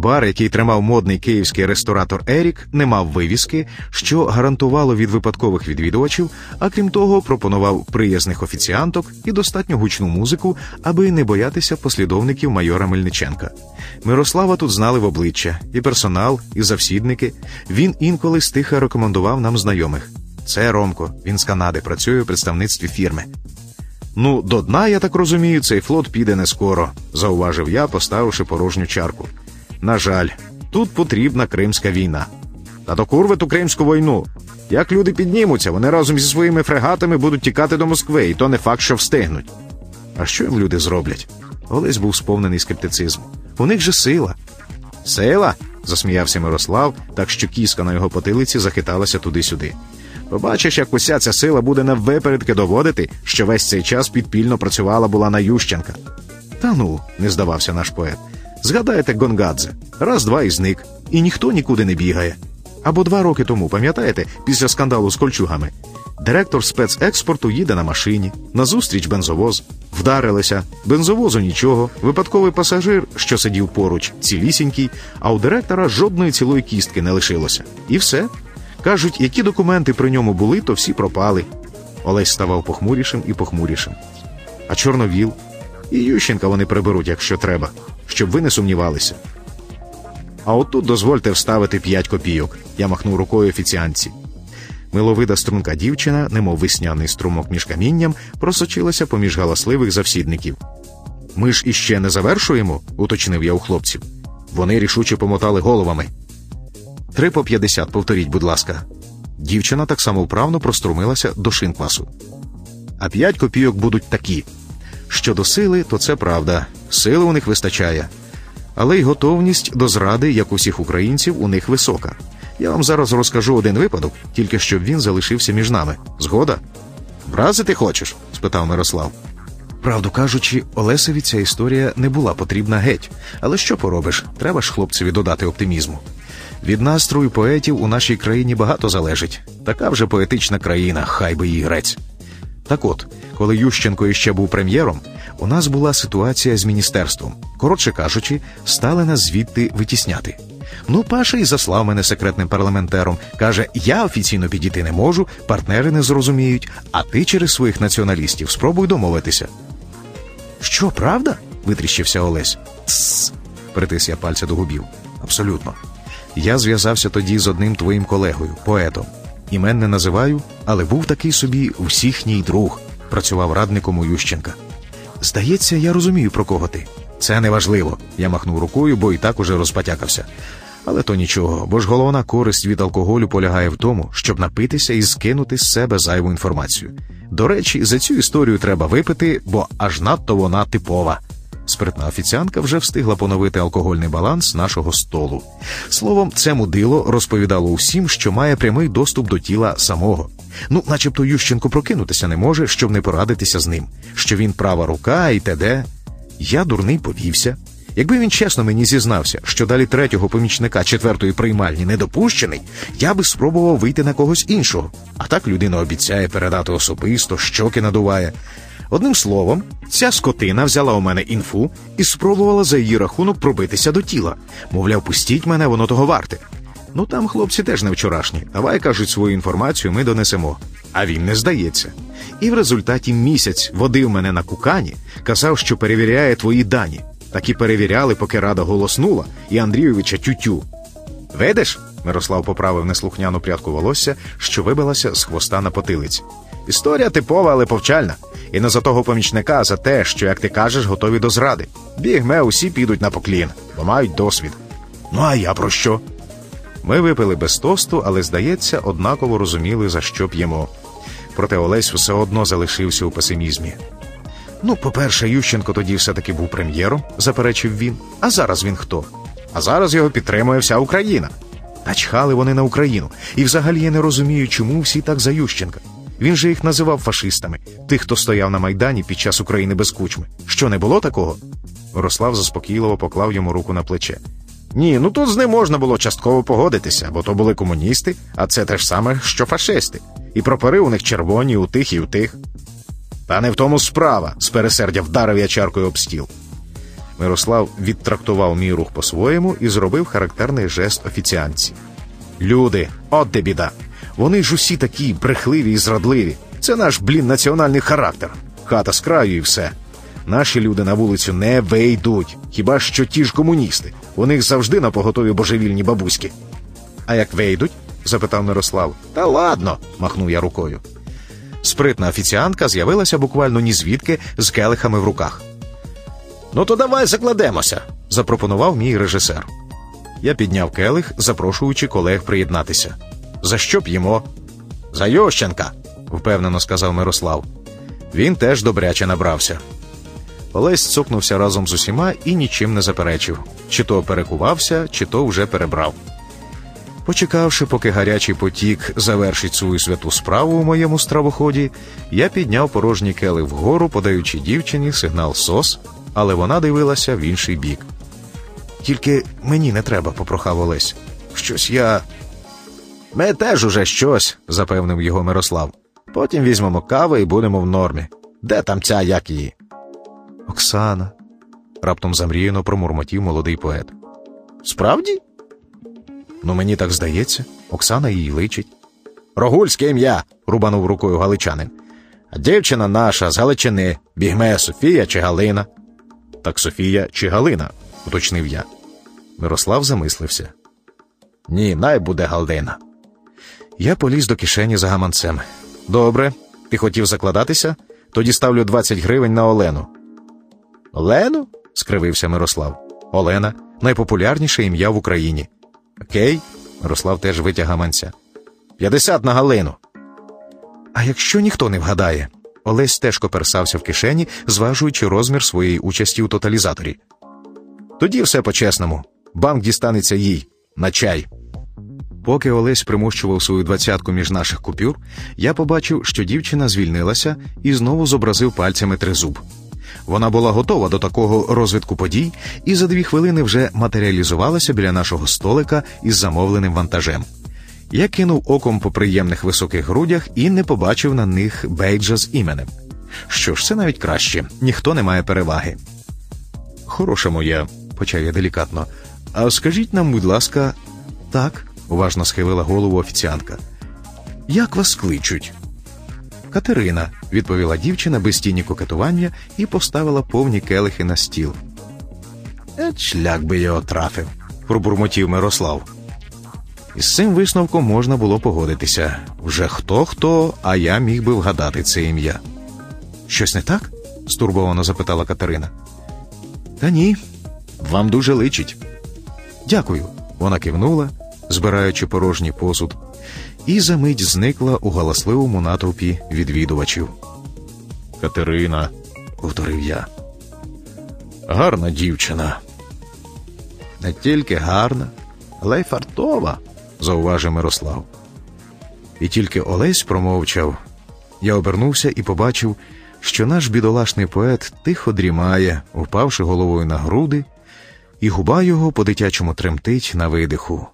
Бар, який тримав модний київський ресторатор Ерік, не мав вивіски, що гарантувало від випадкових відвідувачів, а крім того, пропонував приязних офіціанток і достатньо гучну музику, аби не боятися послідовників майора Мельниченка. Мирослава тут знали в обличчя і персонал, і завсідники. Він інколи стиха рекомендував нам знайомих. Це Ромко, він з Канади працює у представництві фірми. Ну, до дна, я так розумію, цей флот піде не скоро, зауважив я, поставивши порожню чарку. На жаль, тут потрібна Кримська війна. Та до курви ту Кримську війну. Як люди піднімуться, вони разом зі своїми фрегатами будуть тікати до Москви, і то не факт, що встигнуть. А що їм люди зроблять? Олесь був сповнений скептицизму. У них же сила. Сила? засміявся Мирослав, так що кіска на його потилиці захиталася туди-сюди. Побачиш, як уся ця сила буде наввипередки доводити, що весь цей час підпільно працювала була на Ющенка. Та ну, не здавався наш поет. Згадайте Гонгадзе, раз два і зник, і ніхто нікуди не бігає. Або два роки тому, пам'ятаєте, після скандалу з кольчугами, директор спецекспорту їде на машині, назустріч бензовоз, вдарилися, бензовозу нічого, випадковий пасажир, що сидів поруч, цілісінький, а у директора жодної цілої кістки не лишилося. І все. Кажуть, які документи при ньому були, то всі пропали. Олесь ставав похмурішим і похмурішим. А Чорновіл і Ющенка вони приберуть, якщо треба, щоб ви не сумнівалися. А отут дозвольте вставити п'ять копійок. Я махнув рукою офіціанці. Миловида струнка дівчина, немов весняний струмок між камінням, просочилася поміж галасливих завсідників. Ми ж іще не завершуємо, уточнив я у хлопців. Вони рішуче помотали головами. Три по п'ятдесят, повторіть, будь ласка. Дівчина так само вправно прострумилася до шинквасу. А п'ять копійок будуть такі. Щодо сили, то це правда. Сили у них вистачає. Але й готовність до зради, як у всіх українців, у них висока. Я вам зараз розкажу один випадок, тільки щоб він залишився між нами. Згода? Вразити хочеш? спитав Мирослав. Правду кажучи, Олесеві ця історія не була потрібна геть. Але що поробиш? Треба ж хлопцеві додати оптимізму. Від настрою поетів у нашій країні багато залежить. Така вже поетична країна, хай би її грець. Так от, коли Ющенко іще був прем'єром, у нас була ситуація з міністерством. Коротше кажучи, стали нас звідти витісняти. Ну, Паша і заслав мене секретним парламентером. Каже: я офіційно підійти не можу, партнери не зрозуміють, а ти через своїх націоналістів спробуй домовитися. Що, правда? витріщився Олесь. Тсс. притис я пальця до губів. Абсолютно. Я зв'язався тоді з одним твоїм колегою, поетом. Імен не називаю, але був такий собі всіхній друг, працював радником у Ющенка. Здається, я розумію, про кого ти. Це не важливо. Я махнув рукою, бо і так уже розпотякався. Але то нічого, бо ж головна користь від алкоголю полягає в тому, щоб напитися і скинути з себе зайву інформацію. До речі, за цю історію треба випити, бо аж надто вона типова. Спиртна офіціантка вже встигла поновити алкогольний баланс нашого столу. Словом, це мудило розповідало усім, що має прямий доступ до тіла самого. Ну, начебто Ющенко прокинутися не може, щоб не порадитися з ним, що він права рука і т.д. Я дурний повівся. Якби він чесно мені зізнався, що далі третього помічника четвертої приймальні не допущений, я би спробував вийти на когось іншого. А так людина обіцяє передати особисто, щоки надуває. Одним словом, ця скотина взяла у мене інфу і спробувала за її рахунок пробитися до тіла. Мовляв, пустіть мене, воно того варте. Ну там хлопці теж не вчорашні. Давай кажуть свою інформацію, ми донесемо. А він не здається. І в результаті місяць водив мене на кукані, казав, що перевіряє твої дані. Так і перевіряли, поки рада голоснула, і Андрійовича тютю. Видиш? Мирослав поправив неслухняну прядку волосся, що вибилася з хвоста на потилиці. Історія типова, але повчальна. І не за того помічника, а за те, що, як ти кажеш, готові до зради. Бігме, усі підуть на поклін, бо мають досвід. Ну а я про що? Ми випили без тосту, але, здається, однаково розуміли, за що п'ємо. Проте Олесь все одно залишився у песимізмі. Ну, по-перше, Ющенко тоді все-таки був прем'єром, заперечив він. А зараз він хто? А зараз його підтримує вся Україна. Та чхали вони на Україну. І взагалі я не розумію, чому всі так за Ющенка. Він же їх називав фашистами, тих, хто стояв на Майдані під час України без кучми. Що не було такого? Мирослав заспокійливо поклав йому руку на плече. Ні, ну тут з ним можна було частково погодитися, бо то були комуністи, а це те ж саме, що фашисти. І прапори у них червоні, у тих і у тих. Та не в тому справа, з пересердя вдарив я чаркою об стіл. Мирослав відтрактував мій рух по-своєму і зробив характерний жест офіціанці. Люди, от де біда. Вони ж усі такі брехливі і зрадливі. Це наш, блін, національний характер. Хата з краю і все. Наші люди на вулицю не вийдуть. Хіба що ті ж комуністи. У них завжди на поготові божевільні бабуськи. А як вийдуть? запитав Мирослав. Та ладно, махнув я рукою. Спритна офіціантка з'явилася буквально ні звідки з келихами в руках. Ну, то давай закладемося, запропонував мій режисер. Я підняв келих, запрошуючи колег приєднатися. За що п'ємо? За Ющенка, впевнено сказав Мирослав. Він теж добряче набрався. Олесь цокнувся разом з усіма і нічим не заперечив чи то перекувався, чи то вже перебрав. Почекавши, поки гарячий потік завершить свою святу справу у моєму стравоході, я підняв порожній келих вгору, подаючи дівчині сигнал сос, але вона дивилася в інший бік. Тільки мені не треба, попрохав Олесь. Щось я. Ми теж уже щось, запевнив його Мирослав. Потім візьмемо кави і будемо в нормі. Де там ця як її? Оксана. раптом замріяно промурмотів молодий поет. Справді? Ну, мені так здається, Оксана її личить. Рогульське ім'я, рубанув рукою галичанин. А дівчина наша з Галичини бігме Софія чи Галина. Так Софія чи Галина, уточнив я. Мирослав замислився. Ні, най буде Галина. Я поліз до кишені за гаманцем. Добре, ти хотів закладатися? Тоді ставлю 20 гривень на Олену. Олену? скривився Мирослав. Олена найпопулярніше ім'я в Україні. Окей, Мирослав теж витяг гаманця. 50 на Галину. А якщо ніхто не вгадає, Олесь теж коперсався в кишені, зважуючи розмір своєї участі у тоталізаторі. Тоді все по-чесному. Банк дістанеться їй на чай. Поки Олесь примущував свою двадцятку між наших купюр, я побачив, що дівчина звільнилася і знову зобразив пальцями тризуб. Вона була готова до такого розвитку подій і за дві хвилини вже матеріалізувалася біля нашого столика із замовленим вантажем. Я кинув оком по приємних високих грудях і не побачив на них бейджа з іменем. Що ж, це навіть краще, ніхто не має переваги. Хороша моя, почав я делікатно. А скажіть нам, будь ласка, так, уважно схилила голову офіціантка. Як вас кличуть? Катерина, відповіла дівчина без тіні кокетування і поставила повні келихи на стіл. Ет, шлях би його трафив, пробурмотів Мирослав. Із цим висновком можна було погодитися вже хто хто, а я міг би вгадати це ім'я. Щось не так? стурбовано запитала Катерина. Та ні, вам дуже личить. Дякую. Вона кивнула, збираючи порожній посуд, і за мить зникла у галасливому натовпі відвідувачів. Катерина, повторив я. Гарна дівчина. Не тільки гарна, але й фартова, зауважив Мирослав. І тільки Олесь промовчав. Я обернувся і побачив, що наш бідолашний поет тихо дрімає, впавши головою на груди, і губа його по дитячому тремтить на видиху.